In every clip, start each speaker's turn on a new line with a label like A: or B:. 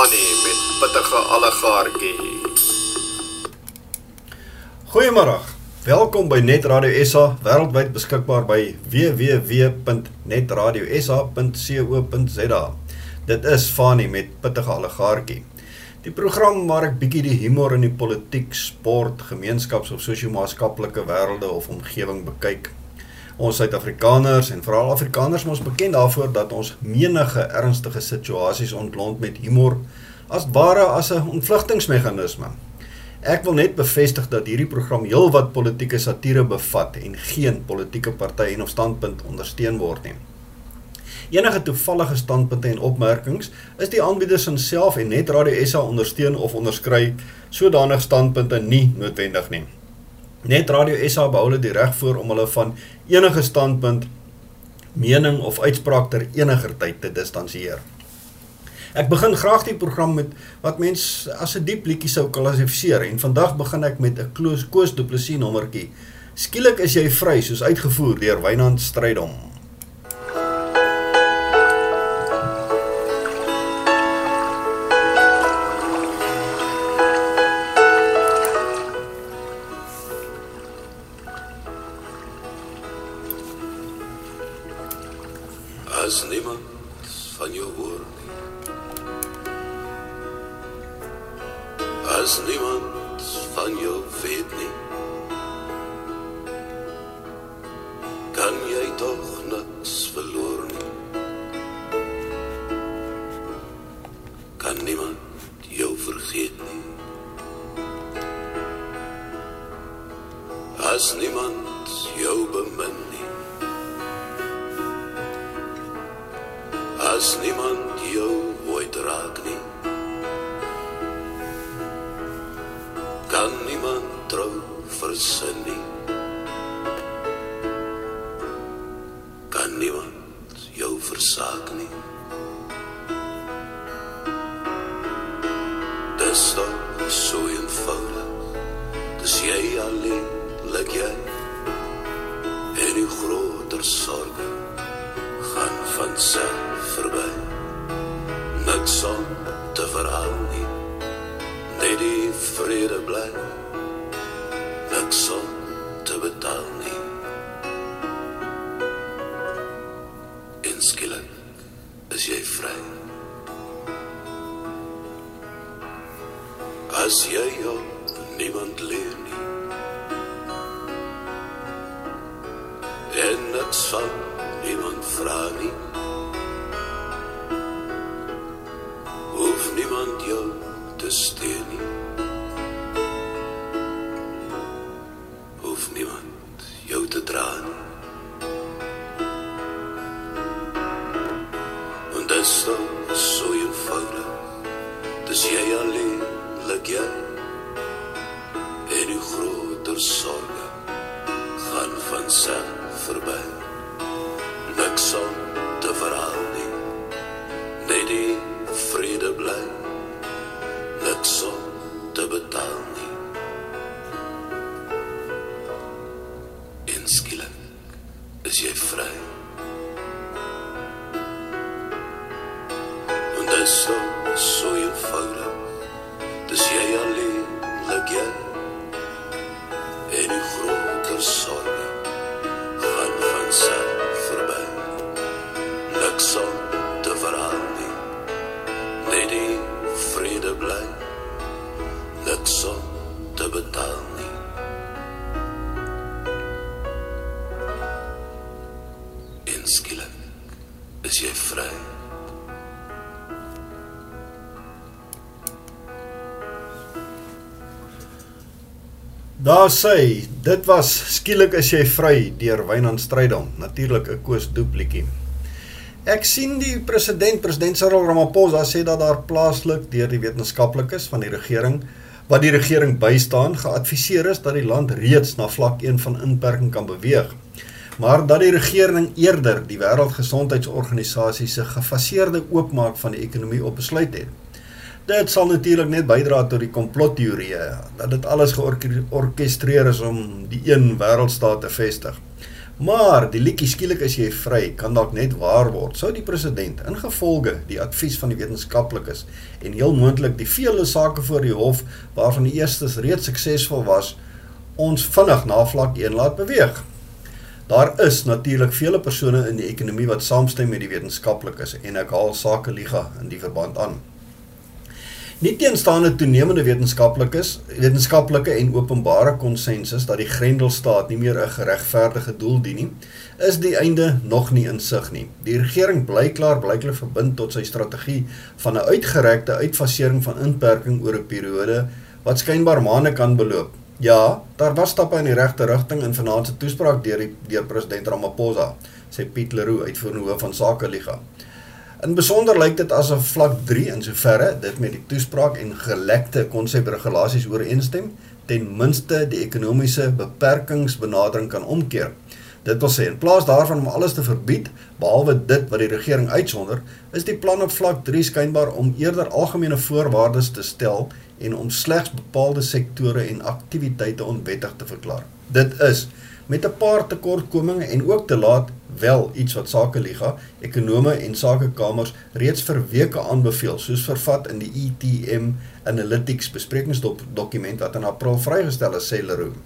A: is Fani met pittige allegaartjie.
B: Goeiemôre. Welkom by Net Radio SA, wêreldwyd beskikbaar by www.netradiosa.co.za. Dit is Fani met pittige allegaartjie. Die program waar ek bietjie die humor in die politiek, sport, gemeenskaps- of sosio-maatskaplike wêrelde of omgewing bekyk. Ons Suid-Afrikaners en veral Afrikaners is bekend daarvoor dat ons menige ernstige situasies ontlont met humor as ware as 'n ontvlugtingsmeganisme. Ek wil net bevestig dat hierdie program heelwat politieke satire bevat en geen politieke party en of standpunt ondersteun word nie. Enige toevallige standpunte en opmerkings is die aanbieders self en net Radio SA ondersteun of onderskry sodanige standpunte nie noodwendig nie. Net Radio SA behou die reg voor om hulle van enige standpunt, mening of uitspraak ter eniger tyd te distansieer. Ek begin graag die program met wat mens as 'n diep liedjie sou klassifiseer en vandag begin ek met 'n Koos Du Plessis nommertjie. Skielik is jy vry soos uitgevoer deur Wynand Strydom. as niemand van jou hoor nie. As niemand Daar sê, dit was skielik is jy vry deur Wynand Strydom, natuurlik 'n Koos Doeplietjie. Ek sien die president, president Cyril Ramaphosa sê dat daar plaaslik deur die wetenskaplikes van die regering wat die regering bystaan geadviseer is dat die land reeds na vlak 1 van inperking kan beweeg. Maar dat die regering eerder die Wêreldgesondheidsorganisasie se gefaseerde oopmaak van die ekonomie op besluit het. Dit sal natuurlik net bydra tot die komplotteorieë dat dit alles georkestreer is om die een wêreldstaat te vestig. Maar die liedjie skielik is jy vry kan dalk net waar word. Sou die president ingevolge die advies van die wetenskaplikes en heel moontlik die vele sake voor die hof waarvan die eerstes reeds suksesvol was, ons vinnig na vlak 1 laat beweeg. Daar is natuurlik vele persone in die ekonomie wat saamstem met die wetenskaplikes en ek haal sake liga in die verband aan. Nie teenstaande toenemende wetenskaplikes, wetenskaplike en openbare konsensus dat die Grendelstaat nie meer 'n geregverdige doel dien nie, is die einde nog nie in sig nie. Die regering bly klaar blyklik verbind tot sy strategie van 'n uitgerekte uitfasering van inperking oor 'n periode wat skynbaar maande kan beloop. Ja, daar was stappe in die regte rigting in vanaand se toespraak deur die deur president Ramaphosa, sê Piet Leroux uitvoerende hoof van Sake Liga. In besonder lyk dit asof vlak 3 in soverre dit met die toespraak en gelekte konsepregulasies ooreenstem, ten minste die ekonomiese beperkingsbenadering kan omkeer. Dit wil sê in plaas daarvan om alles te verbied behalwe dit wat die regering uitsonder, is die plan op vlak 3 skynbaar om eerder algemene voorwaardes te stel en om slegs bepaalde sektore en aktiwiteite onwettig te verklaar. Dit is met 'n paar tekortkominge en ook te laat wel iets wat Sake Liga, ekonome en sakekamers reeds vir weke aanbeveel, soos vervat in die ETM Analytics besprekingsdokument wat in April vrygestel is, sê Leroux.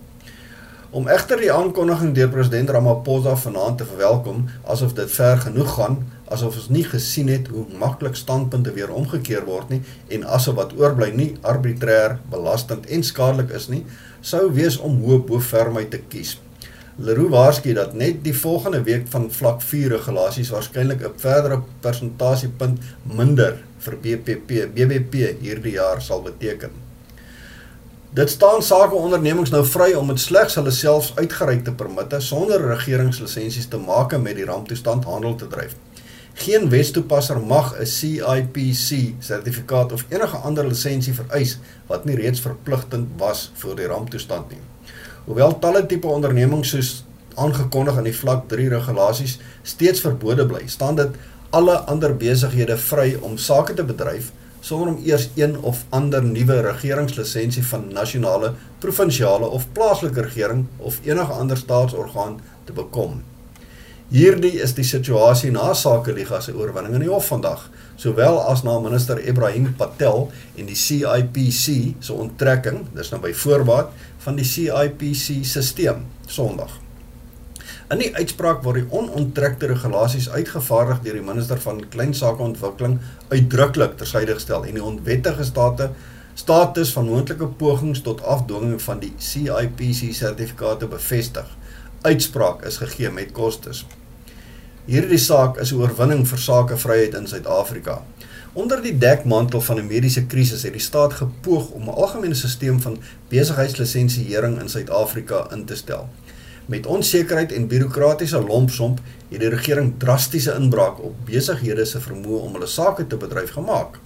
B: Om egter die aankondiging deur president Ramaphosa vanaand te verwelkom asof dit ver genoeg gaan, asof ons nie gesien het hoe maklik standpunte weer omgekeer word nie en asof wat oorbly nie arbitrêr, belastend en skadelik is nie, sou wees om hoop bo fermheid te kies. Leroux waarsku dat net die volgende week van vlak 4 regulasies waarskynlik 'n verdere persentasiepunt minder vir BPP BBP hierdie jaar sal beteken. Dit staan sake ondernemings nou vry om met slegs hulle selfs uitgereikte permitte sonder regeringslisensies te maak met die ramptoestand handel te dryf. Geen wetstoepasser mag 'n CIPC sertifikaat of enige ander lisensie vereis wat nie reeds verpligtend was voor die ramptoestand nie. Hoewel talle tipe ondernemings soos aangekondig in die vlak 3 regulasies steeds verbode bly, staan dit alle ander besighede vry om sake te bedryf sonder om eers een of ander nuwe regeringslisensie van nasionale, provinsiale of plaaslike regering of enige ander staatsorgaan te bekom. Hierdie is die situasie na Sake Liga se oorwinning in die hof vandag sowel as na minister Ibrahim Patel en die CIPC se onttrekking, dis nou by voorbaat van die CIPC stelsel Sondag. In die uitspraak word die ononttrekte regulasies uitgevaardig deur die minister van klein sake ontwikkeling uitdruklik tersyde gestel en die onwettige state status van moontlike pogings tot afdwinging van die CIPC sertifikate bevestig. Uitspraak is gegee met kostes. Hierdie saak is 'n oorwinning vir sakevryheid in Suid-Afrika. Onder die dekmantel van 'n mediese krisis het die staat gepoog om 'n algemene stelsel van besigheidslisensiering in Suid-Afrika in te stel. Met onsekerheid en bureaukratiese lompsomp het die regering drastiese inbraak op besighede se vermoë om hulle sake te bedryf gemaak.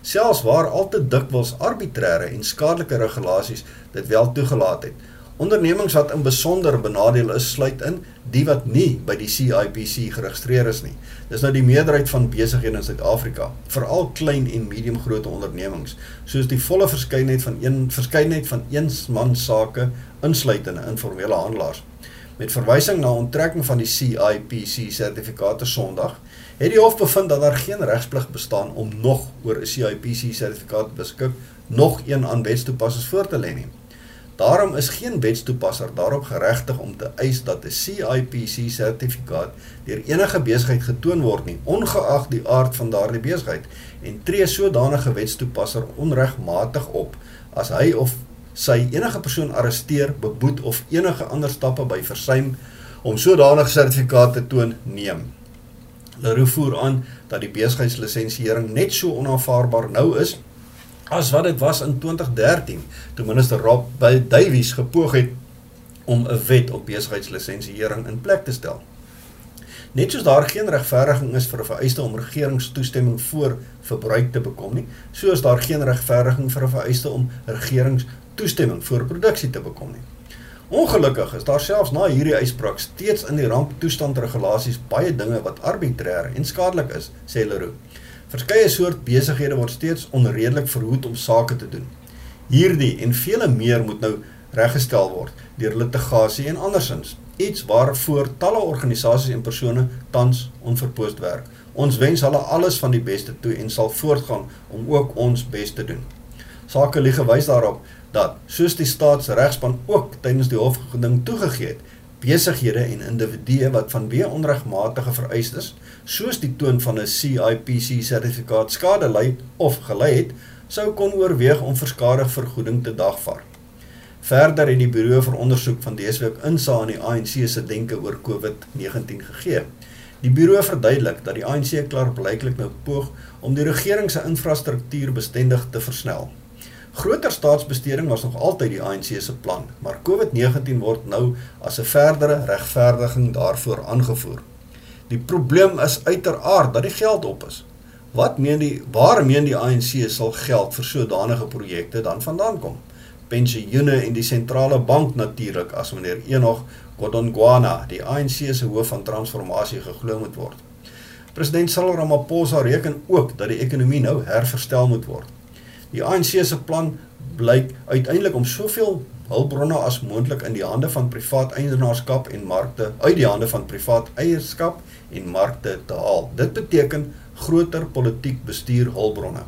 B: Selfs waar al te dikwels arbitreëre en skadelike regulasies dit wel toegelaat het, Ondernemings wat in besonder benadeel is, sluit in die wat nie by die CIPC geregistreer is nie. Dis nou die meerderheid van besighede in Suid-Afrika, veral klein en medium grootte ondernemings, soos die volle verskeidenheid van een verskeidenheid van eensman sake insluitende informele handelaars. Met verwysing na onttrekking van die CIPC sertifikate Sondag, het die hof bevind dat daar geen regsplig bestaan om nog oor 'n CIPC sertifikaat beskik nog een aan wetstoepassers voor te lê nie. Daarom is geen wetstoepasser daarop geregtig om te eis dat 'n CIPC sertifikaat deur enige besigheid getoon word nie, ongeag die aard van daardie besigheid en tree sodanige wetstoepasser onregmatig op as hy of sy enige persoon arresteer, beboet of enige ander stappe by versuim om sodanige sertifikaat te toon neem. Leroux voer aan dat die besigheidslisensiering net so onaanvaarbaar nou is as wat dit was in 2013 toe minister Rob Davies gepoog het om 'n wet op besigheidslisensiering in plek te stel. Net soos daar geen regverdiging is vir 'n vereiste om regeringstoestemming voor verbruik te bekom nie, so is daar geen regverdiging vir 'n vereiste om regeringstoestemming voor produksie te bekom nie. Ongelukkig is daar selfs na hierdie uitspraak steeds in die ramptoestandregulasies baie dinge wat arbitrêr en skadelik is, sê Leroux. Verskeie soort besighede word steeds onredelik verhoed om sake te doen. Hierdie en vele meer moet nou reggestel word deur litigasie en andersins. Iets waarvoor talle organisasies en persone tans onverpoost werk. Ons wens hulle alles van die beste toe en sal voortgaan om ook ons best te doen. Sake liege wys daarop dat, soos die staatsregspan ook tydens die hofgeding toegegeet, besighede en individue wat vanweë onregmatige vereistes, soos die toon van 'n CIPC sertifikaat skade ly of gelei het, sou kon oorweeg om verskadig vergoeding te dagvaar. Verder het die Bureau vir Ondersoek van dese week insaag in die ANC se denke oor COVID-19 gegee. Die bureau verduidelik dat die ANC klaarblyklik nou poog om die regering se infrastruktuur bestendig te versnel. Groter staatsbesteding was nog altyd die ANC se plan, maar COVID-19 word nou as 'n verdere regverdiging daarvoor aangevoer. Die probleem is uiteraard dat die geld op is. Wat meen die waar meen die ANC sal geld vir sodanige projekte dan vandaan kom? Pensioene en die sentrale bank natuurlik as meneer Enoch Godongwana, die ANC se hoof van transformasie geglo moet word. President Cyril Ramaphosa reken ook dat die ekonomie nou herverstel moet word. Die ANC se plan blyk uiteindelik om soveel hulpbronne as moontlik in die hande van privaat eienaarskap en markte uit die hande van privaat eierskap en markte te haal. Dit beteken groter politiek bestuur hulpbronne.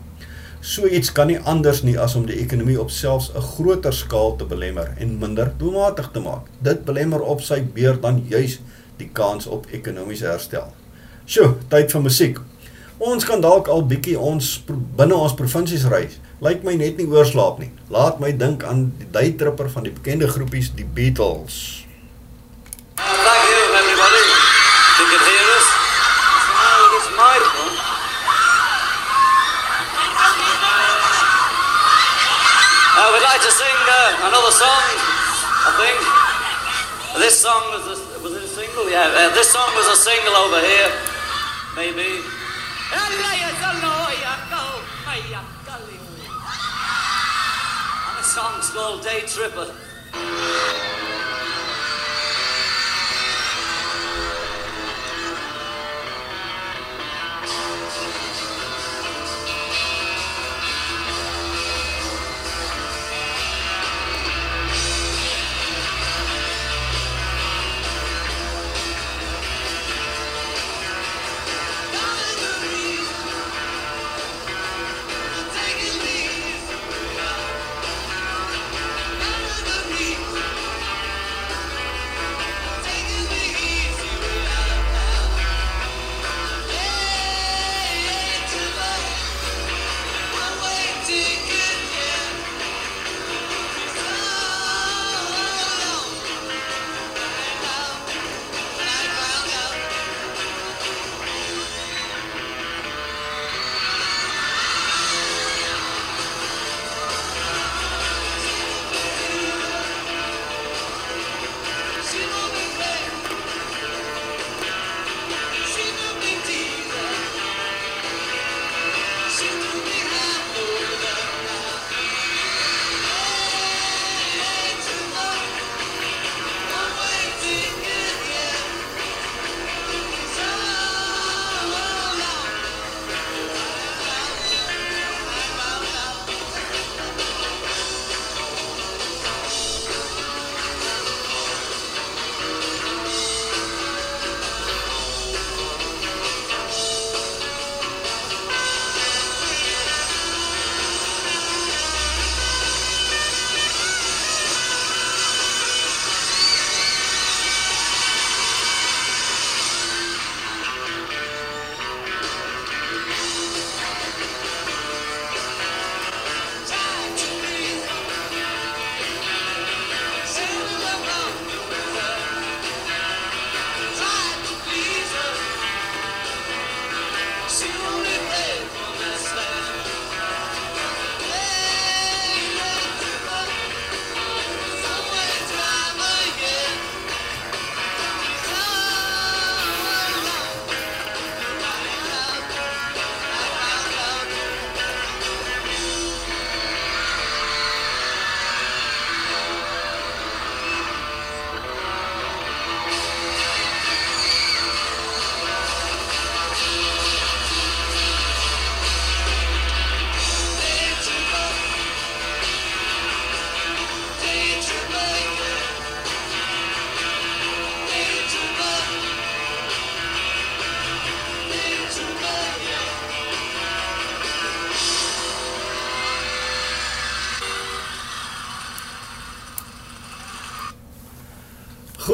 B: So iets kan nie anders nie as om die ekonomie op selfs 'n groter skaal te belemmer en minder doelmatig te maak. Dit belemmer op sy beurt dan juis die kans op ekonomiese herstel. Sjoe, tyd vir musiek. Ons kan dalk al bietjie ons binne ons provinsies reis. Lyk my net nie oorslaap nie. Laat my dink aan die daytripper van die bekende groepies die Beatles.
C: Thank you, everybody. You can hear us. Now it's my turn. Uh, we'd like to sing uh, another song, I think. This song was a, was it a single? Yeah, uh, this song was a single over here, maybe. Song's called Day Tripper.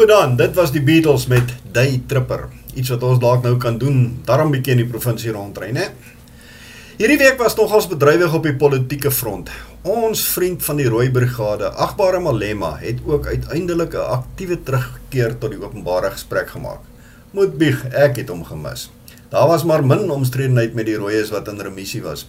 B: Goed dan, dit was die Beatles met Day Tripper. Iets wat ons dalk nou kan doen, daarom bietjie in die provinsie rondry, né? Hierdie week was nogals bedrywig op die politieke front. Ons vriend van die Rooi Brigade, Agbare Malema, het ook uiteindelik 'n aktiewe terugkeer tot die openbare gesprek gemaak. Moet bieg, ek het hom gemis. Daar was maar min omstredenheid met die Rooies wat in remissie was.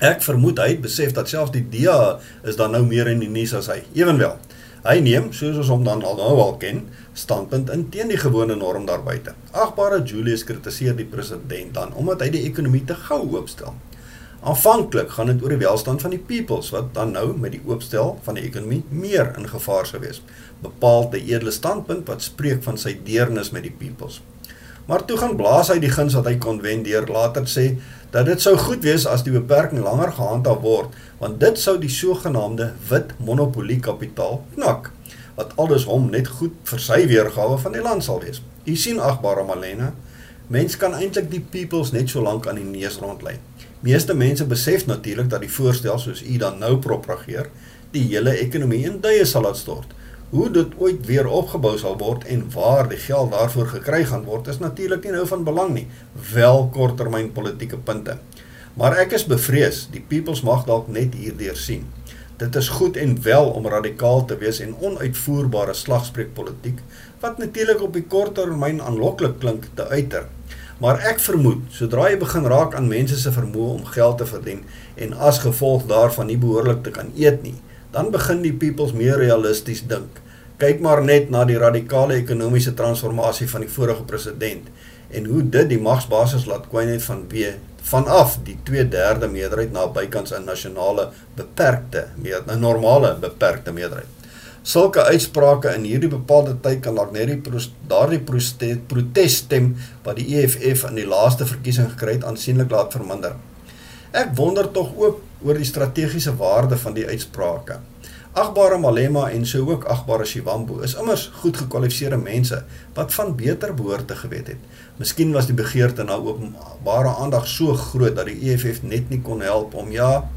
B: Ek vermoed hy het besef dat selfs die DA is dan nou meer in die nuus as hy. Ewenwel, hy neem, soos ons hom dan al nou al ken, standpunt in teen die gewone norm daar buite. Agbare Julius kritiseer die president dan omdat hy die ekonomie te gou oopstel. Aanvanklik gaan dit oor die welstand van die peoples wat dan nou met die oopstel van die ekonomie meer in gevaar sou wees. Bepaal 'n edele standpunt wat spreek van sy deernis met die peoples. Maar toe gaan blaas hy die guns wat hy kon wen deur later sê dat dit sou goed wees as die beperking langer gehandhaaf word want dit sou die sogenaamde wit monopolie kapitaal knak wat alles hom net goed vir sy weergawe van die land sal wees. U sien agbare Malena, mens kan eintlik die peoples net so lank aan die neus rondlei. Meeste mense besef natuurlik dat die voorstel soos u dan nou propageer, die hele ekonomie in duie sal laat stort. Hoe dit ooit weer opgebou sal word en waar die geld daarvoor gekry gaan word, is natuurlik nie nou van belang nie, wel korttermyn politieke punte. Maar ek is bevrees, die peoples mag dalk net hierdeur sien. Dit is goed en wel om radikaal te wees en onuitvoerbare slagspreekpolitiek wat natuurlik op die kort termyn aanloklik klink te uiter. Maar ek vermoed, sodra jy begin raak aan mense se vermoë om geld te verdien en as gevolg daarvan nie behoorlik te kan eet nie, dan begin die peoples meer realisties dink. Kyk maar net na die radikale ekonomiese transformasie van die vorige president en hoe dit die magsbasis laat kwyn het van wie vanaf die 2/3 meerderheid na bykans 'n nasionale beperkte, 'n normale beperkte meerderheid. Sulke uitsprake in hierdie bepaalde tyd kan dalk net die daardie protesstem wat die EFF in die laaste verkiesing gekry het aansienlik laat verminder. Ek wonder tog ook oor die strategiese waarde van die uitsprake. Agbare Malema en so ook Agbare Shivambu is immers goed gekwalifiseerde mense wat van beter behoorte gewet het. Miskien was die begeerte na openbare aandag so groot dat die EFF net nie kon help om ja,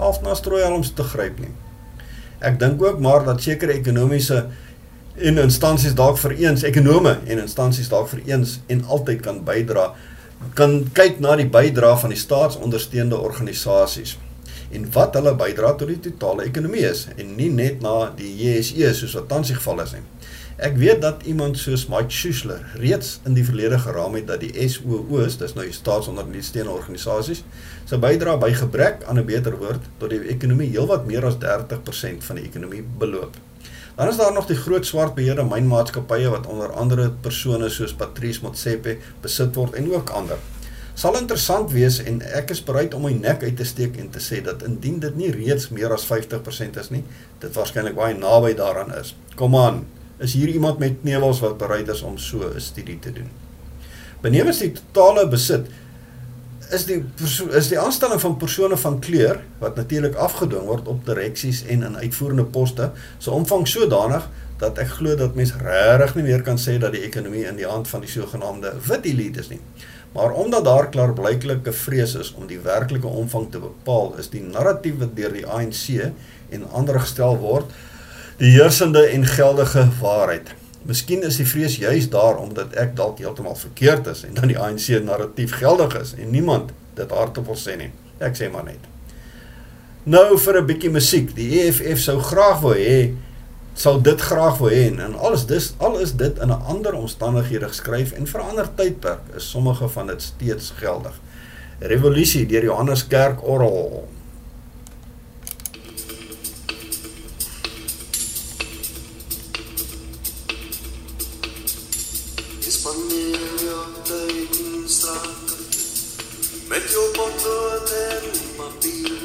B: half na strooihelms te gryp nie. Ek dink ook maar dat sekere ekonomiese en instansies dalk vereens, ekonome en instansies dalk vereens en altyd kan bydra kan kyk na die bydra van die staatsondersteunde organisasies en wat hulle bydra tot die totale ekonomie is en nie net na die JSE soos wat tans die geval is nie. Ek weet dat iemand soos Mike Schuessler reeds in die verlede geraam het dat die SOO's, dis nou die staatsondersteunende organisasies, se bydra by gebrek aan 'n beter woord tot die ekonomie heelwat meer as 30% van die ekonomie beloop. Dan is daar nog die groot swart beheerde mynmaatskappye wat onder andere persone soos Patrice Motsepe besit word en ook ander. Sal interessant wees en ek is bereid om my nek uit te steek en te sê dat indien dit nie reeds meer as 50% is nie, dit waarskynlik baie naby daaraan is. Kom aan, is hier iemand met knewels wat bereid is om so 'n studie te doen. Benewens die totale besit is die is die aanstelling van persone van kleur wat natuurlik afgedwing word op direksies en in uitvoerende poste so omvang sodanig dat ek glo dat mens regtig nie meer kan sê dat die ekonomie in die hand van die sogenaamde wit elite is nie. Maar omdat daar klaarblyklike vrees is om die werklike omvang te bepaal, is die narratief wat deur die ANC en ander gestel word, die heersende en geldige waarheid. Miskien is die vrees juis daar omdat ek dalk heeltemal verkeerd is en dat die ANC narratief geldig is en niemand dit hardop wil sê nie. Ek sê maar net. Nou vir 'n bietjie musiek. Die EFF sou graag wou hê sou dit graag wou hê en alles dis al is dit in 'n ander omstandighede geskryf en vir ander tydperk is sommige van dit steeds geldig. Revolusie deur Johannes Kerk Orrel.
D: Met jou potlood en papier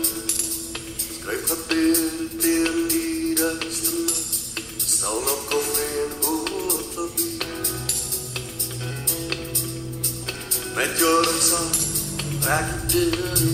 D: Skryf gebed Raak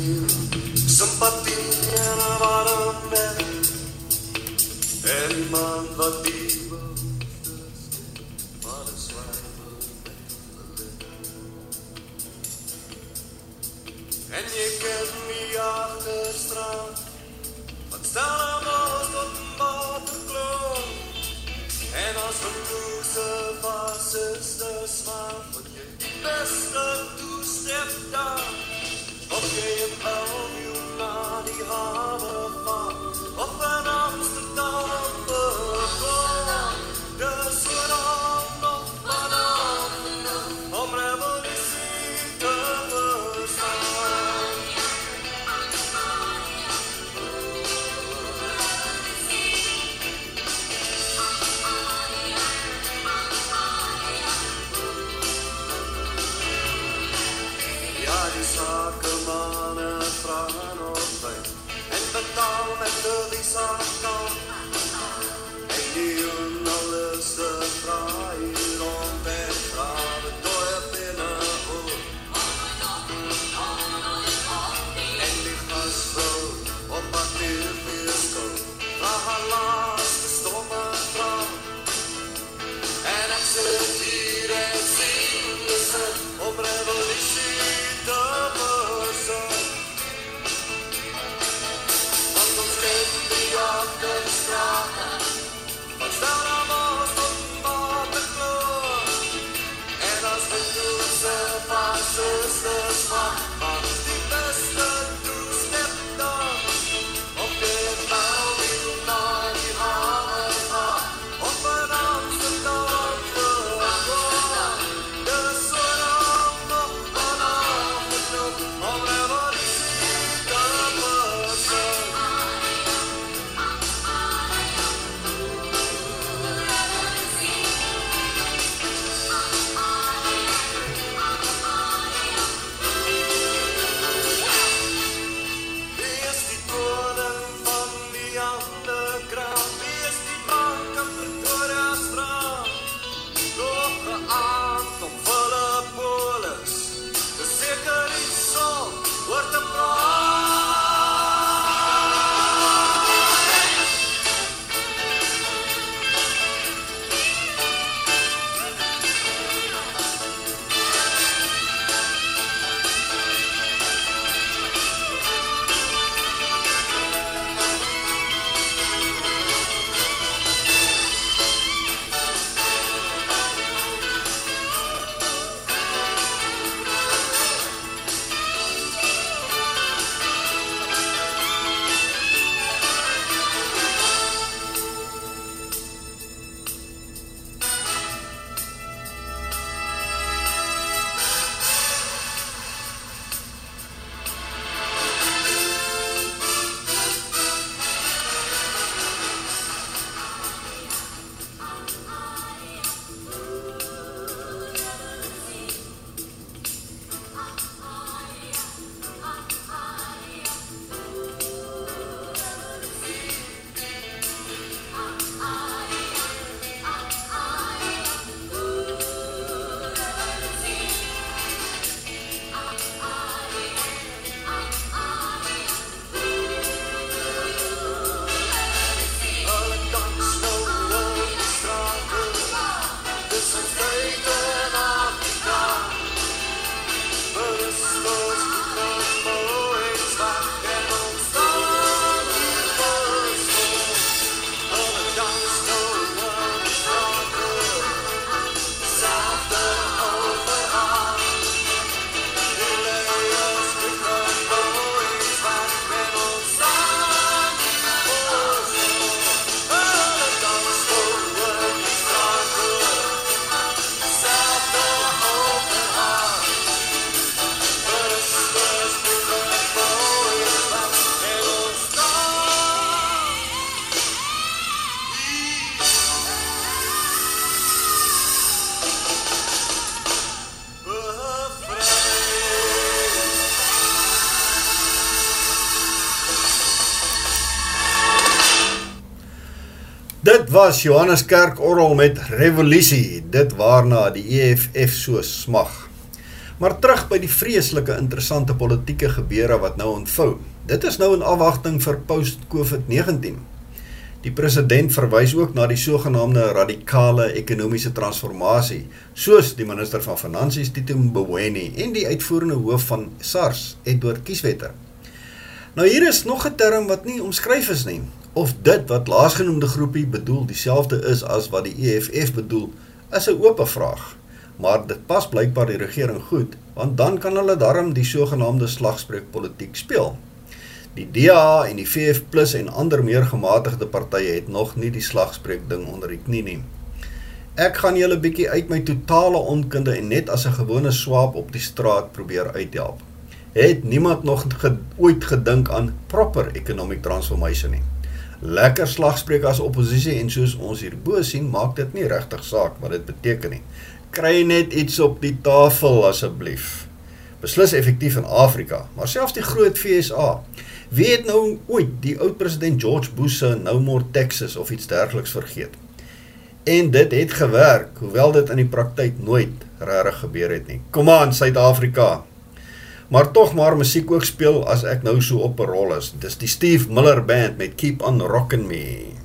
B: plaas Johanneskerk Orrel met Revolusie, dit waarna die EFF so smag. Maar terug by die vreeslike interessante politieke gebeure wat nou ontvou. Dit is nou in afwagting vir post-COVID-19. Die president verwys ook na die sogenaamde radikale ekonomiese transformasie, soos die minister van Finansies Tito Mboweni en die uitvoerende hoof van SARS, Edward Kieswetter. Nou hier is nog 'n term wat nie omskryf is nie, of dit wat laasgenoemde groepie bedoel dieselfde is as wat die EFF bedoel, is 'n oop vraag.
E: Maar dit pas blykbaar die regering goed, want dan kan hulle darm die sogenaamde slagspreukpolitiek speel. Die DA en die VF+ Plus en ander meer gematigde partye het nog nie die slagspreuk ding onder die knie nie. Ek gaan julle bietjie uit my totale onkunde en net as 'n gewone swaap op die straat probeer uithelp. Het niemand nog ged ooit gedink aan proper economic transformation nie. Lekker slagspreuk as oppositie en soos ons hierbo sien, maak dit nie regtig saak wat dit beteken nie. Kry net iets op die tafel asseblief. Beslis effektief in Afrika, maar selfs die groot FSA Wie het nou ooit die oud president George Bush se No More Texas of iets dergeliks vergeet? En dit het gewerk, hoewel dit in die praktyk nooit regtig gebeur het nie. Kom aan Suid-Afrika. Maar tog maar musiek ook speel as ek nou so op 'n rol is. Dis die Steve Miller Band met Keep on Rockin' Me.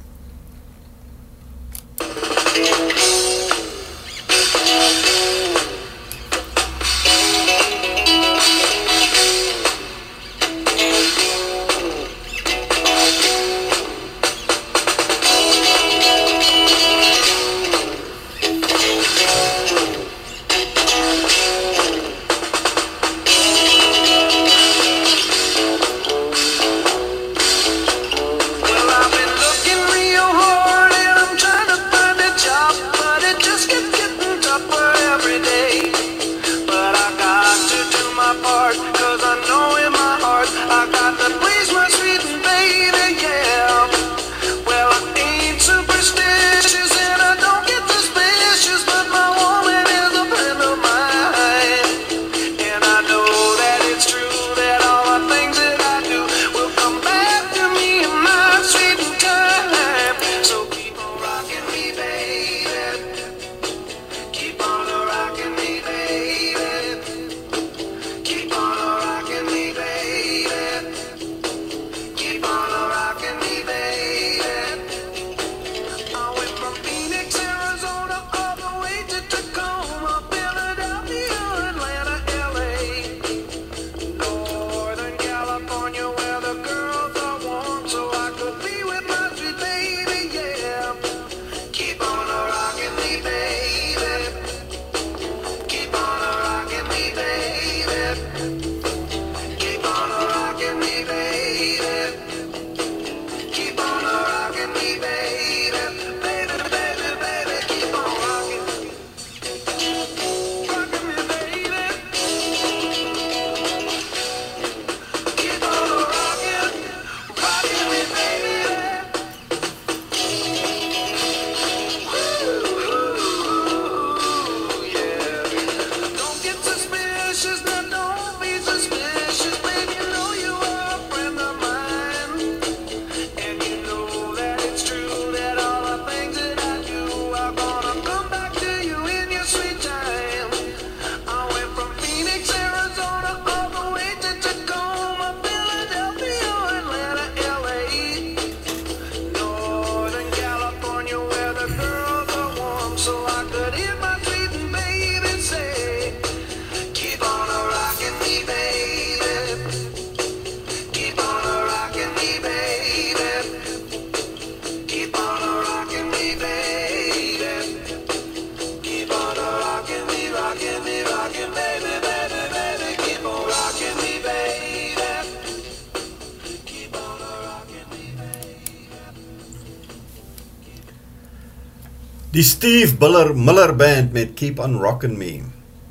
E: Die Steve Miller Miller Band met Keep on Rockin' Me.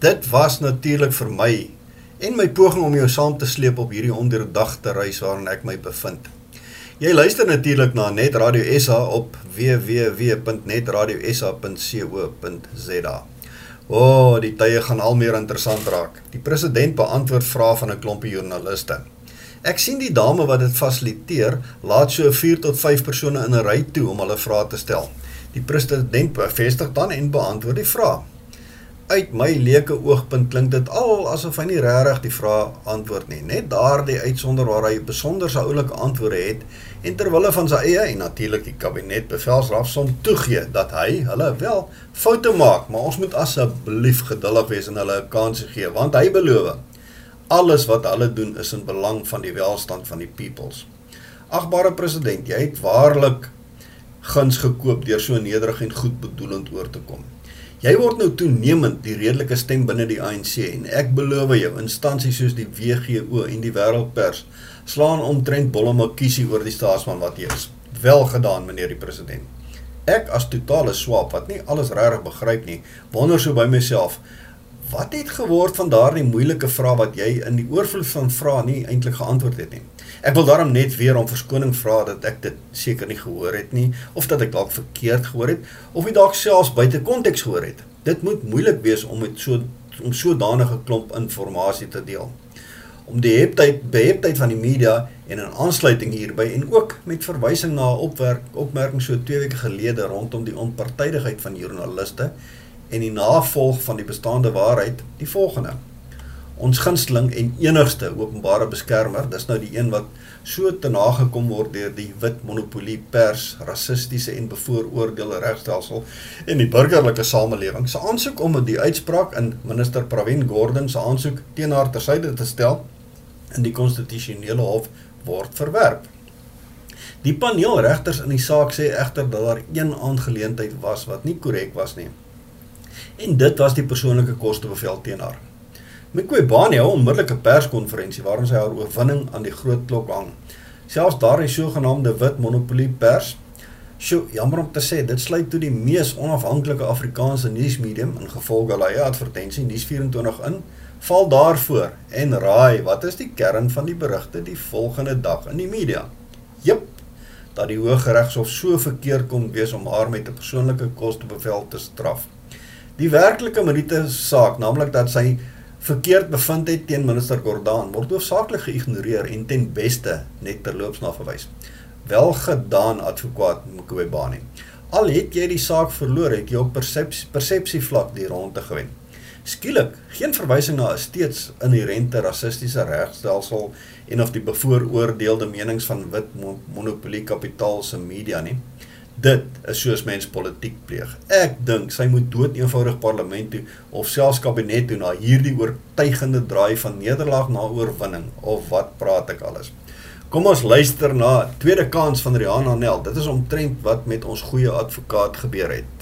E: Dit was natuurlik vir my en my poging om jou saam te sleep op hierdie ondeurdagte reis waarin ek my bevind. Jy luister natuurlik na Net Radio SA op www.netradiosa.co.za. O, oh, die tye gaan al meer interessant raak. Die president beantwoord vrae van 'n klompie joernaliste. Ek sien die dame wat dit fasiliteer, laat so 4 tot 5 persone in 'n ry toe om hulle vrae te stel. Die president bevestig dan en beantwoord die vraag. Uit my leke oogpunt klink dit al asof hy nie rarig die vraag antwoord nie. Net daar die uitsonder waar hy besonder sy oulike antwoorde het en terwille van sy eie en natuurlijk die kabinet bevelsraaf som toegee dat hy hulle wel foute maak, maar ons moet asseblief geduldig wees en hulle een kans gee, want hy beloof alles wat hulle doen is in belang van die welstand van die peoples. Achtbare president, jy het waarlik guns gekoop deur so nederig en goed bedoelend oor te kom.
B: Jy word nou toenemend die redelike stem binne die ANC en ek beloof jou, instansies soos die WGO en die Wêreldpers slaan omtrent bolle makiesie oor die staatsman wat jy is. Wel gedaan, meneer die president. Ek as totale swap wat nie alles regtig begryp nie, wonder so by myself, wat het geword van daardie moeilike vrae wat jy in die oorvloed van vrae nie eintlik geantwoord het nie? Ek wil daarom net weer om verskoning vra dat ek dit seker nie gehoor het nie of dat ek dalk verkeerd gehoor het of ek dalk selfs buite konteks gehoor het. Dit moet moeilik wees om met so om sodanige klomp inligting te deel. Om die heptyd beheptyd van die media en in aansluiting hierby en ook met verwysing na 'n opwerk opmerking so 2 weke gelede rondom die onpartydigheid van joernaliste en die navolg van die bestaande waarheid die volgende ons gunsteling en enigste openbare beskermer, dis nou die een wat so te nagekom word deur die wit monopolie pers, rassistiese en bevooroordeelde regstelsel en die burgerlike samelewing. Se aansoek om die uitspraak in minister Pravin Gordhan se aansoek teen haar tersyde te stel in die konstitusionele hof word verwerp. Die paneel regters in die saak sê egter dat daar een aangeleentheid was wat nie korrek was nie. En dit was die persoonlike koste bevel teen haar. Mqobane hou onmiddellik 'n perskonferensie waarin sy haar oorwinning aan die groot klok hang. Selfs daardie sogenaamde wit monopolie pers, sjo, jammer om te sê, dit sluit toe die mees onafhanklike Afrikaanse nuusmedium in gevolg hulle eie advertensie nuus24 in, val daarvoor en raai, wat is die kern van die berigte die volgende dag in die media? Jep, dat die Hooggeregshof so verkeerd kon wees om haar met 'n persoonlike kostebevel te straf. Die werklike Marite saak, naamlik dat sy verkeerd bevind het teen minister Gordaan word hoofsaaklik geïgnoreer en ten beste net terloops na verwys. Wel gedaan advokaat Mqobane. Al het jy die saak verloor, het jy op persepsie persepsie vlak die ronde gewen. Skielik, geen verwysing na 'n steeds inherente rassistiese regstelsel en of die bevooroordeelde menings van wit monopolie kapitaal se media nie. Dit is soos mens politiek pleeg. Ek dink sy moet dood eenvoudig parlement toe of selfs kabinet toe na hierdie oortuigende draai van nederlaag na oorwinning of wat praat ek alles. Kom ons luister na tweede kans van Rihanna Nel. Dit is omtrent wat met ons goeie advokaat gebeur het.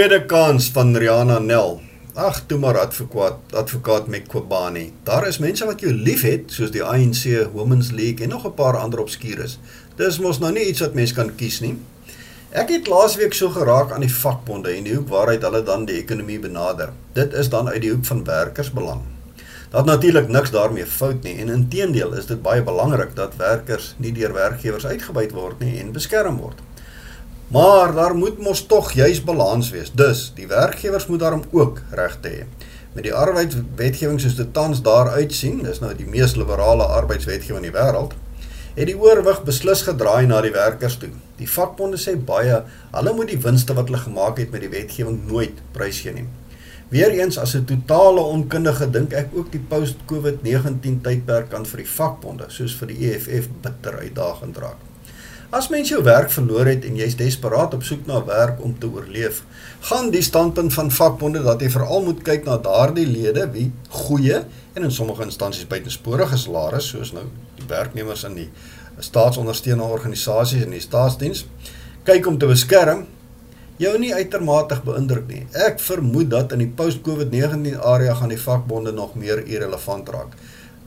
B: Tweede kans van Rihanna Nel. Ag, toe maar advokaat, advokaat Mekobani. Daar is mense wat jou liefhet, soos die ANC, Women's League en nog 'n paar ander obskures. Dis mos nou nie iets wat mens kan kies nie. Ek het laasweek so geraak aan die vakbonde en die hoek waaruit hulle dan die ekonomie benader. Dit is dan uit die hoek van werkersbelang. Dat natuurlik niks daarmee fout nie en inteendeel is dit baie belangrik dat werkers nie deur werkgewers uitgebuit word nie en beskerm word. Maar daar moet mos tog juis balans wees. Dus die werkgewers moet daarom ook regte hê. Met die arbeidswetgewing soos dit tans daar uitsien, dis nou die mees liberale arbeidswetgewing in die wêreld, het die oorwig beslis gedraai na die werkers toe. Die vakbonde sê baie, hulle moet die winste wat hulle gemaak het met die wetgewing nooit prysgee nie. Weereens as 'n totale onkundige dink ek ook die post-COVID-19 tydperk kan vir die vakbonde, soos vir die EFF bitter uitdagend raak. As mens jou werk verloor het en jy's desperaat op soek na werk om te oorleef, gaan die standpunt van vakbonde dat jy veral moet kyk na daardie lede wie goeie en in sommige instansies buitensporige salarisse soos nou die werknemers in die staatsondersteunende organisasies en die staatsdiens kyk om te beskerm jou nie uitermate beïndruk nie. Ek vermoed dat in die post-COVID-19 area gaan die vakbonde nog meer irrelevant raak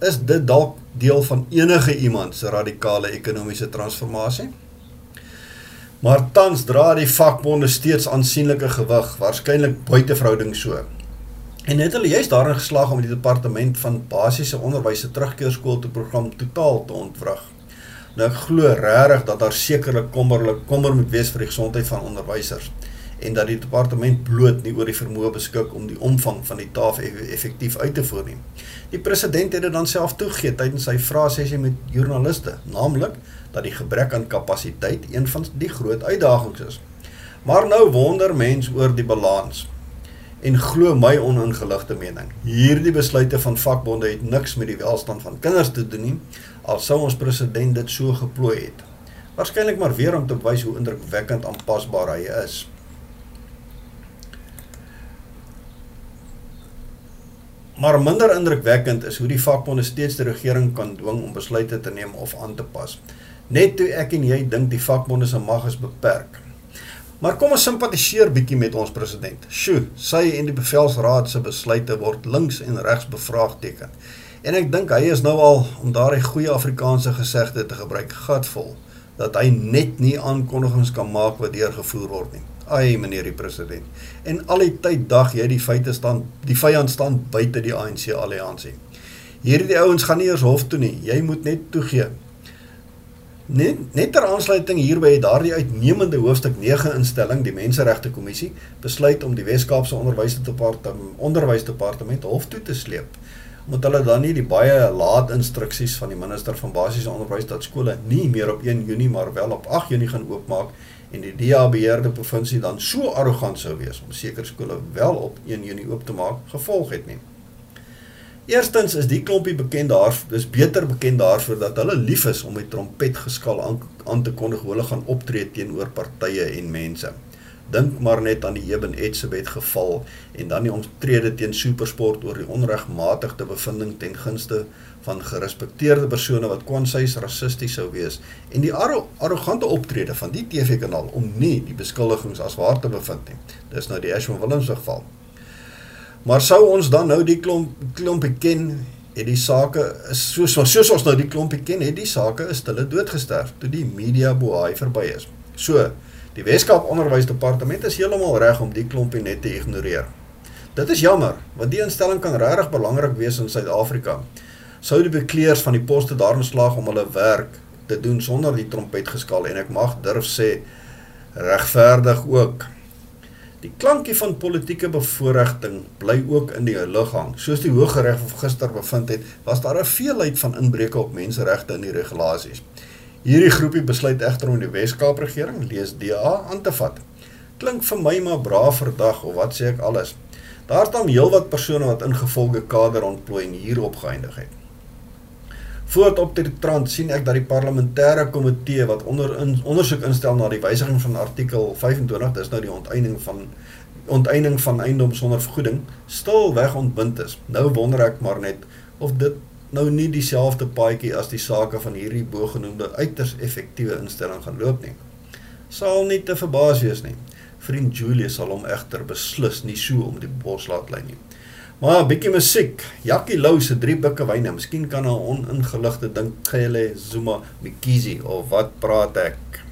B: is dit dalk deel van enige iemand se radikale ekonomiese transformasie? Maar tans dra die vakbonde steeds aansienlike gewig, waarskynlik buite verhouding so. En het hulle juist daarin geslaag om die departement van basiese onderwys se terugkeerskool te program totaal te ontwrig. Nou ek glo regtig dat daar sekerlik kommerlik kommer moet wees vir die gesondheid van onderwysers en dat die departement bloot nie oor die vermoë beskik om die omvang van die taaf effektief uit te voer nie. Die president het dit dan self toegegee tydens sy vraesessie met joernaliste, naamlik dat die gebrek aan kapasiteit een van die groot uitdagings is. Maar nou wonder mens oor die balans. En glo my oningeligte mening, hierdie besluite van vakbonde het niks met die welstand van kinders te doen nie, al sou ons president dit so geplooi het. Waarskynlik maar weer om te wys hoe indrukwekkend aanpasbaar hy is. Maar minder indrukwekkend is hoe die vakbonde steeds die regering kan dwing om besluite te neem of aan te pas. Net toe ek en jy dink die vakbonde se mag is beperk. Maar kom ons simpatiseer bietjie met ons president. Sjoe, sy en die bevelsraad se besluite word links en regs bevraagteken. En ek dink hy is nou al om daardie goeie Afrikaanse gesegde te gebruik, gatvol, dat hy net nie aankondigings kan maak wat deurgevoer word nie. Ai meneer die president. En al die tyd dag jy die feite staan, die vyand staan buite die ANC alliansie. Hierdie ouens gaan nie eers hof toe nie. Jy moet net toegee. Net net ter aansluiting hierby het daardie uitnemende hoofstuk 9 instelling, die Menseregte Kommissie, besluit om die Wes-Kaapse Onderwysdepartement Onderwysdepartement hof toe te sleep omdat hulle dan nie die baie laat instruksies van die minister van basiese onderwys dat skole nie meer op 1 Junie maar wel op 8 Junie gaan oopmaak en die DA beheerde provinsie dan so arrogant sou wees om seker skole wel op 1 Junie oop te maak, gevolg het nie. Eerstens is die klompie bekend daar, dis beter bekend daarvoor dat hulle lief is om met trompetgeskal aan, aan te kondig hoe hulle gaan optree teenoor partye en mense. Dink maar net aan die Eben Etzebeth geval en dan die omtrede teen Supersport oor die onregmatigde bevinding ten gunste van gerespekteerde persone wat kwansuis rassisties sou wees en die arro arrogante optrede van die TV-kanaal om nie die beskuldigings as waar te bevind nie. Dis nou die Ashwin Willems geval. Maar sou ons dan nou die klomp klompie ken het die sake is soos soos ons nou die klompie ken het die sake is hulle doodgesterf toe die media boei verby is. So die Weskaap Onderwysdepartement is heeltemal reg om die klompie net te ignoreer. Dit is jammer want die instelling kan regtig belangrik wees in Suid-Afrika sou die bekleers van die poste daarin slaag om hulle werk te doen sonder die trompetgeskal en ek mag durf sê regverdig ook. Die klankie van politieke bevoordiging bly ook in die hang. Soos die Hooggeregshof gister bevind het, was daar 'n veelheid van inbreuke op menseregte in die regulasies. Hierdie groepie besluit egter om die Wes-Kaap regering, lees DA, aan te vat. Klink vir my maar braaf verdag of wat sê ek alles. Daar staan heelwat persone wat ingevolge kader ontplooi en hier opgeëindig het. Voort op die trant sien ek dat die parlementêre komitee wat onder in, ondersoek instel na die wysiging van artikel 25, dis nou die onteiening van onteiening van eiendom sonder vergoeding, stilweg ontbind is. Nou wonder ek maar net of dit nou nie dieselfde paadjie as die sake van hierdie bogenoemde uiters effektiewe instelling gaan loop nie. Sal nie te verbaas wees nie. Vriend Julius sal hom egter beslis nie so om die bos laat lei nie. Maar 'n bietjie musiek. Jackie Lou se drie bikke wyne. Miskien kan 'n oningeligte dink Gele Zuma Mikizi of wat praat ek?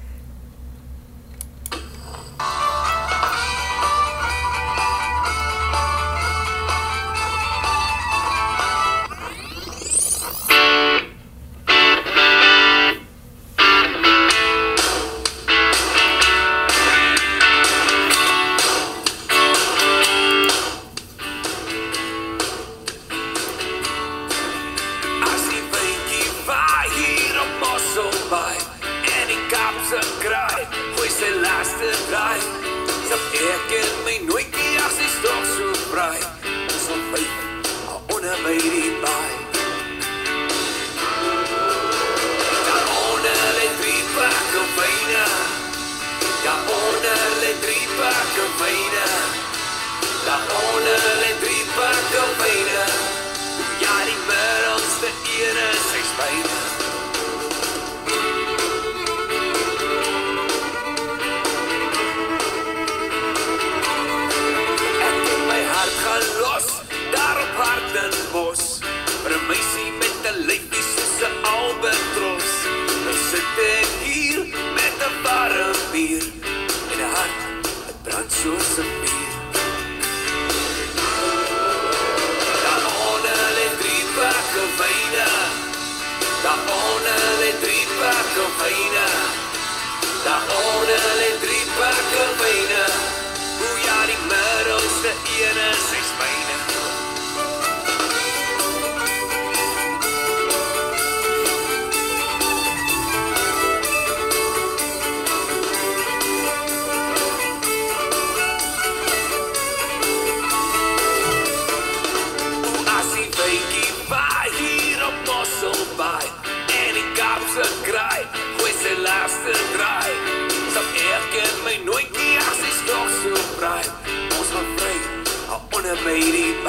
D: 185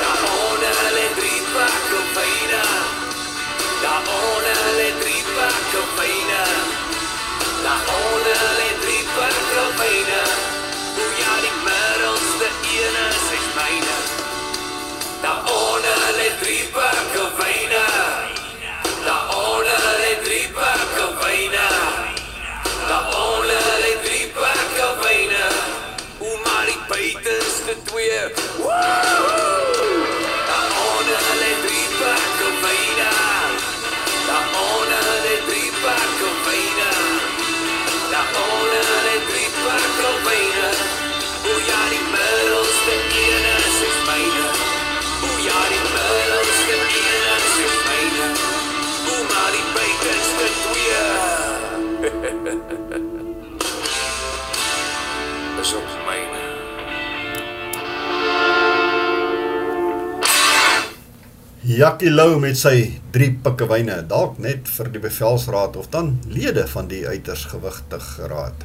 D: Damona alle trippa caffeina Damona alle trippa caffeina Damona alle trippa caffeina Hoe ja die middels die ene is myne Damona alle trippa the three. Woo!
B: Jackie Lou met sy drie pikkewyne, dalk net vir die bevelsraad of dan lede van die uiters gewigtige raad.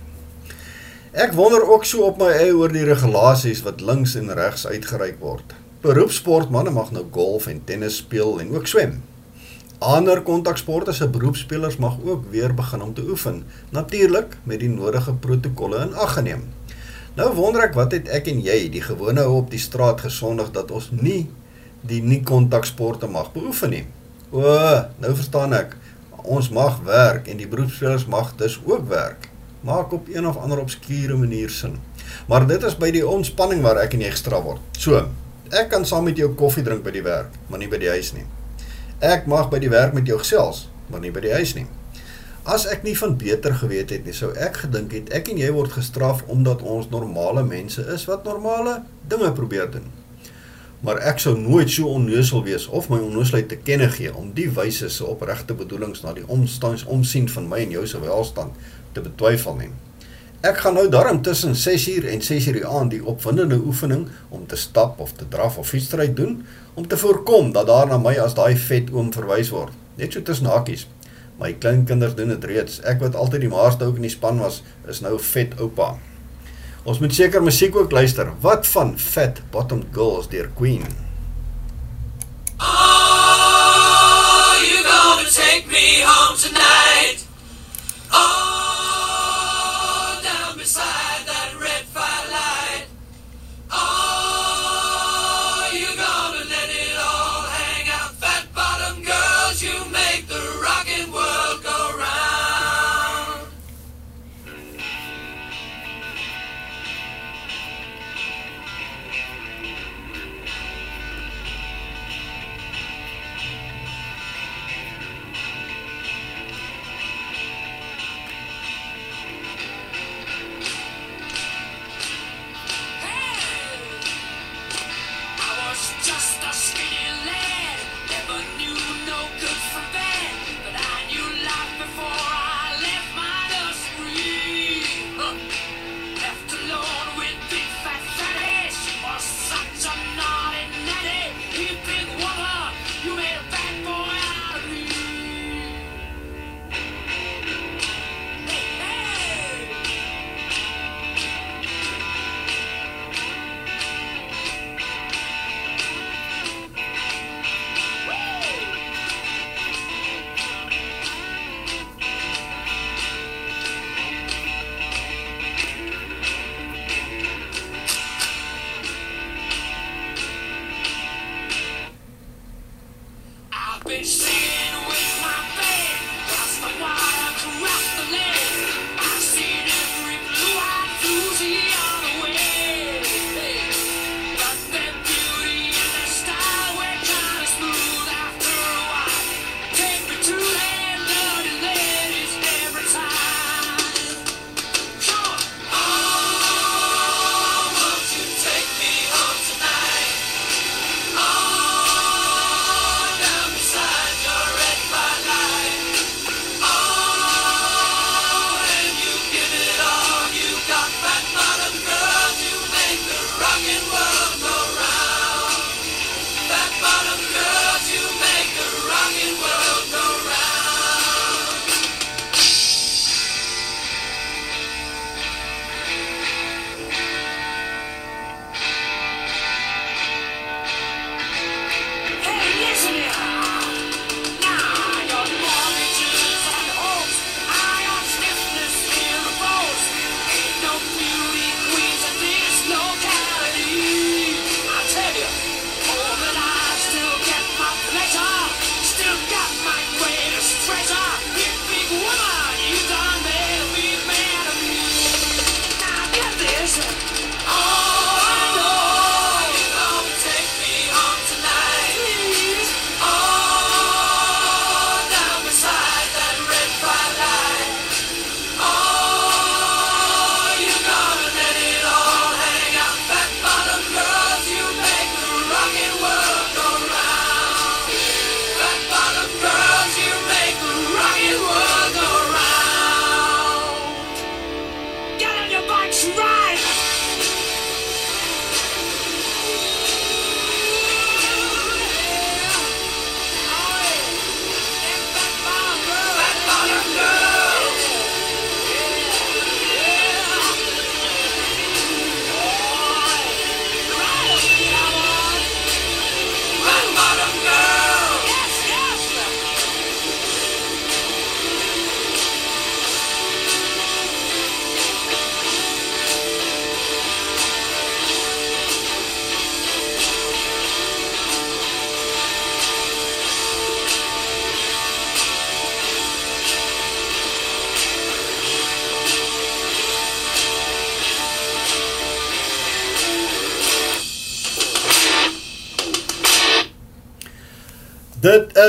B: Ek wonder ook so op my eie oor die regulasies wat links en regs uitgereik word. Beroepssportmanne mag nou golf en tennis speel en ook swem. Ander kontaksporte se beroepspelers mag ook weer begin om te oefen, natuurlik met die nodige protokolle in ag geneem. Nou wonder ek wat het ek en jy, die gewone op die straat gesondig dat ons nie die nie kontaksporte mag beoefen nie. O, nou verstaan ek. Ons mag werk en die beroepsspelers mag dus ook werk. Maak op een of ander obskure manier sin. Maar dit is by die ontspanning waar ek en jy gestraf word. So, ek kan saam met jou koffie drink by die werk, maar nie by die huis nie. Ek mag by die werk met jou gesels, maar nie by die huis nie. As ek nie van beter geweet het nie, sou ek gedink het ek en jy word gestraf omdat ons normale mense is wat normale dinge probeer doen maar ek sou nooit so onnoosel wees of my onnoosheid te kenne gee om die wyse se opregte bedoelings na die omstands omsien van my en jou se welstand te betwyfel nie. Ek gaan nou daarom tussen 6uur en 6uur die aand die opwindende oefening om te stap of te draf of fietsry doen om te voorkom dat daar na my as daai vet oom verwys word. Net so tussen hakies. My kleinkinders doen dit reeds. Ek wat altyd die maarste ook in die span was, is nou vet oupa. Ons moet seker musiek ook luister. Wat van Fat Bottomed Girls deur Queen?
D: Are you gonna take me home tonight? Oh,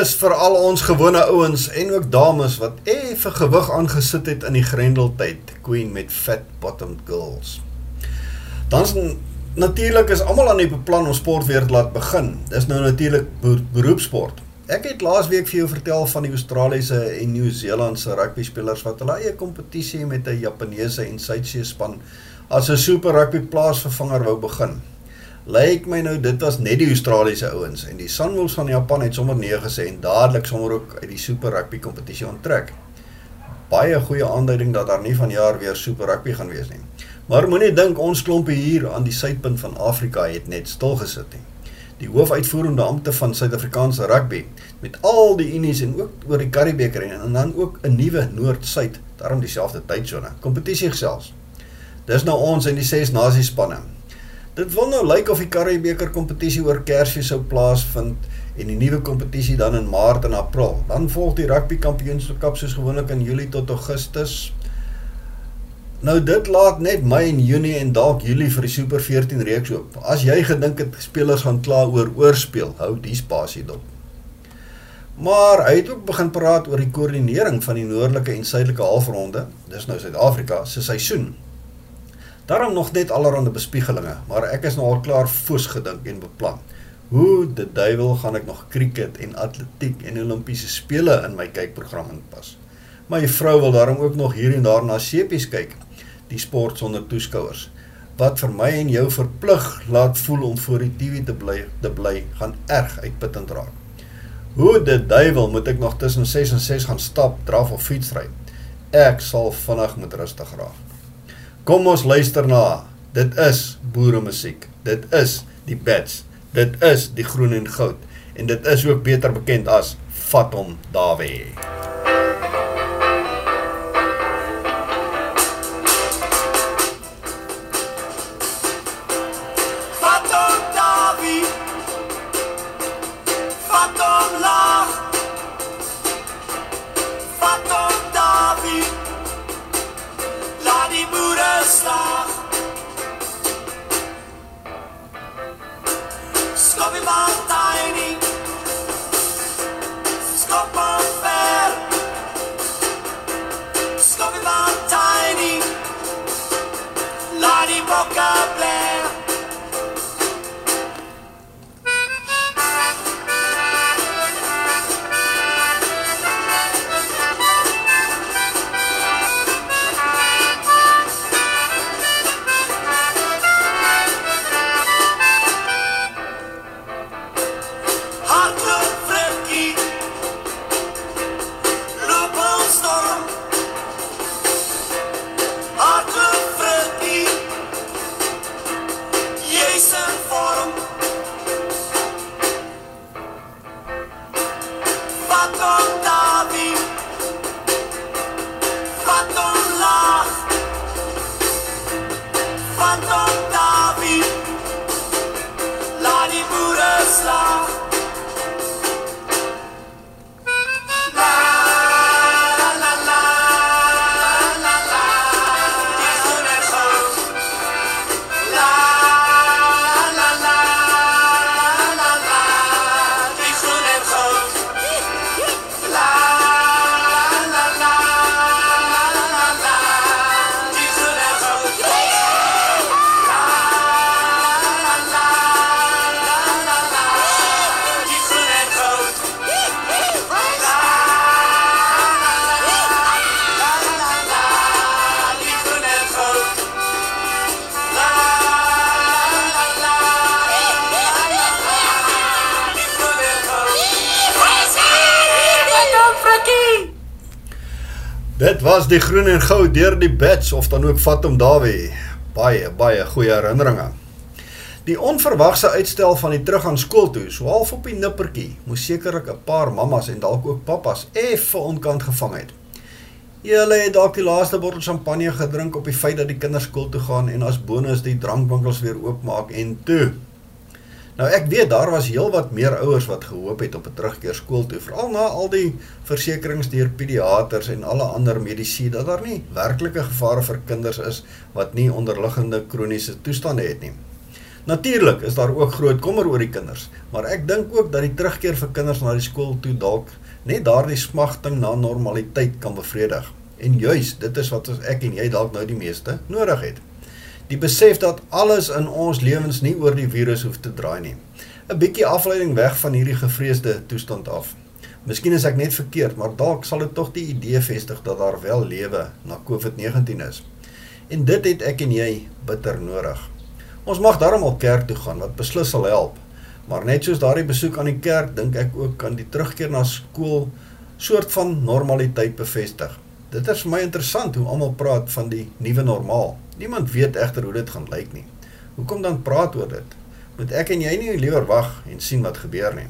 B: is vir al ons gewone ouens en ook dames wat effe gewig aangesit het in die grendeltyd, Queen met Fat Bottomed Girls. Dan natuurlik is almal aan die beplan om sport weer te laat begin. Dis nou natuurlik beroepsport. Ek het laas week vir jou vertel van die Australiese en Nieu-Seelandse rugby spelers wat hulle eie kompetisie met 'n Japaneese en Suid-See span as 'n super rugby plaasvervanger wou begin. Lyk my nou dit was net die Australiese ouens en die Sunwolves van Japan het sommer nee gesê en dadelik sommer ook uit die Super Rugby kompetisie onttrek. Baie goeie aanduiding dat daar nie vanjaar weer Super Rugby gaan wees nie. Maar moenie dink ons klompie hier aan die suidpunt van Afrika het net stil gesit nie. Die hoofuitvoerende ampte van Suid-Afrikaanse rugby met al die unies en ook oor die Karibeker en dan ook 'n nuwe Noord-Suid, daarom dieselfde tydsone, kompetisie gesels. Dis nou ons en die ses nasiespanne Dit wil nou lyk of die Karibeker kompetisie oor Kersfees sou plaasvind en die nuwe kompetisie dan in Maart en April. Dan volg die rugby kampioenskap soos gewoonlik in Julie tot Augustus. Nou dit laat net Mei en Junie en dalk Julie vir die Super 14 reeks oop. As jy gedink het spelers gaan kla oor oorspeel, hou die spasie dop. Maar hy het ook begin praat oor die koördinering van die noordelike en suidelike halfronde, dis nou Suid-Afrika se seisoen. Daarom nog net allerhande bespiegelinge, maar ek is nou al klaar foos gedink en beplan. Hoe die duiwel gaan ek nog cricket en atletiek en Olimpiese spele in my kykprogram inpas? My vrou wil daarom ook nog hier en daar na sepies kyk, die sport sonder toeskouers. Wat vir my en jou verplig laat voel om voor die TV te bly, te bly, gaan erg uitputtend raak. Hoe die duiwel moet ek nog tussen 6 en 6 gaan stap, draf of fietsry? Ek sal vinnig moet rustig raak. Kom ons luister na. Dit is boere musiek. Dit is die Bats. Dit is die groen en goud en dit is ook beter bekend as Fatom Dawie. Dit was die groen en goud deur die Bats of dan ook Fatom Dawie. Baie baie goeie herinneringe. Die onverwagse uitstel van die teruggaan skool toe, so half op die nippertjie, moes sekerlik 'n paar mammas en dalk ook pappas effe onkant gevang het. Julle het dalk die laaste bottel champagne gedrink op die feit dat die kinders skool toe gaan en as bonus die drankwinkels weer oopmaak en toe Nou ek weet daar was heelwat meer ouers wat gehoop het op 'n terugkeer skool toe, veral na al die versekerings deur pediaters en alle ander medisyne dat daar nie werklike gevare vir kinders is wat nie onderliggende kroniese toestande het nie.
F: Natuurlik is daar ook groot kommer oor die kinders, maar ek dink ook dat die terugkeer vir kinders na die skool toe dalk net daardie smagting na normaliteit kan bevredig. En juis, dit is wat ek en jy dalk nou die meeste nodig het. Die besef dat alles in ons lewens nie oor die virus hoef te draai nie. 'n Bietjie afleiding weg van hierdie gevreesde toestand af. Miskien is ek net verkeerd, maar dalk sal dit tog die idee vestig dat daar wel lewe na COVID-19 is. En dit het ek en jy bitter nodig. Ons mag daarom al kerk toe gaan wat beslis sal help. Maar net soos daardie besoek aan die kerk, dink ek ook kan die terugkeer na skool soort van normaliteit bevestig. Dit is my interessant hoe almal praat van die nuwe normaal. Niemand weet egter hoe dit gaan lyk nie. Hoekom dan praat oor dit? Moet ek en jy nie liewer wag en sien wat gebeur nie?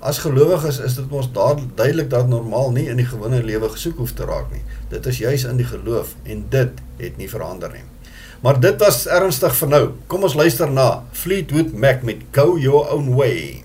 F: As gelowiges is dit mos duidelik dat normaal nie in die gewone lewe gesoek hoef te raak nie. Dit is juis in die geloof en dit het nie verander nie. Maar dit was ernstig vir nou. Kom ons luister na Fleetwood Mac met Go Your Own Way.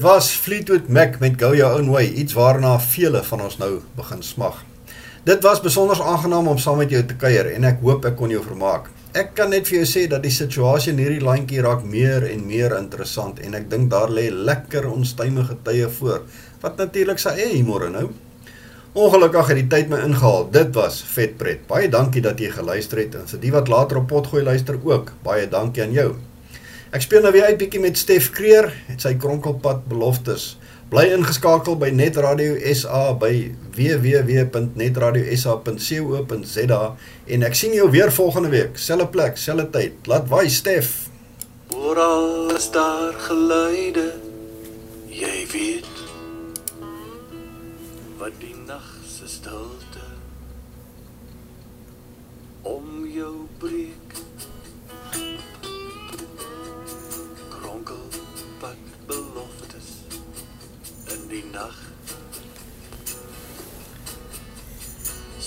F: Was Fleetwood Mac met Go Your Own Way, iets waarna vele van ons nou begin smag. Dit was besonders aangenaam om saam met jou te kuier en ek hoop ek kon jou vermaak. Ek kan net vir jou sê dat die situasie in hierdie landjie raak meer en meer interessant en ek dink daar lê lekker onstuimige tye voor, wat natuurlik sy eie humor inhou.
B: Ongelukkig het die tyd my ingehaal. Dit was Vetpret. Baie dankie dat jy geluister het en vir die wat later op potgooi luister ook. Baie dankie aan jou. Ek speel nou weer uit bietjie met Stef Kreer en sy kronkelpad beloftes. Bly ingeskakel by Net Radio SA by www.netradiosa.co.za en ek sien jou weer volgende week, selfde plek, selfde tyd. Laat waai Stef.
D: Oral is daar geluide, jy weet wat die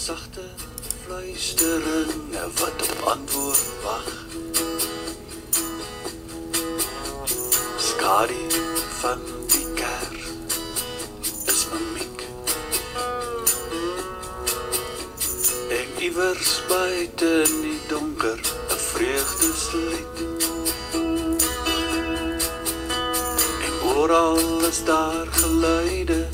D: Sagte fluisteringe wat op antwoord wag. Skadi van die kar is mimiek. Ek iewers buite in die donker 'n vreugdeslied. En oral is daar geluide,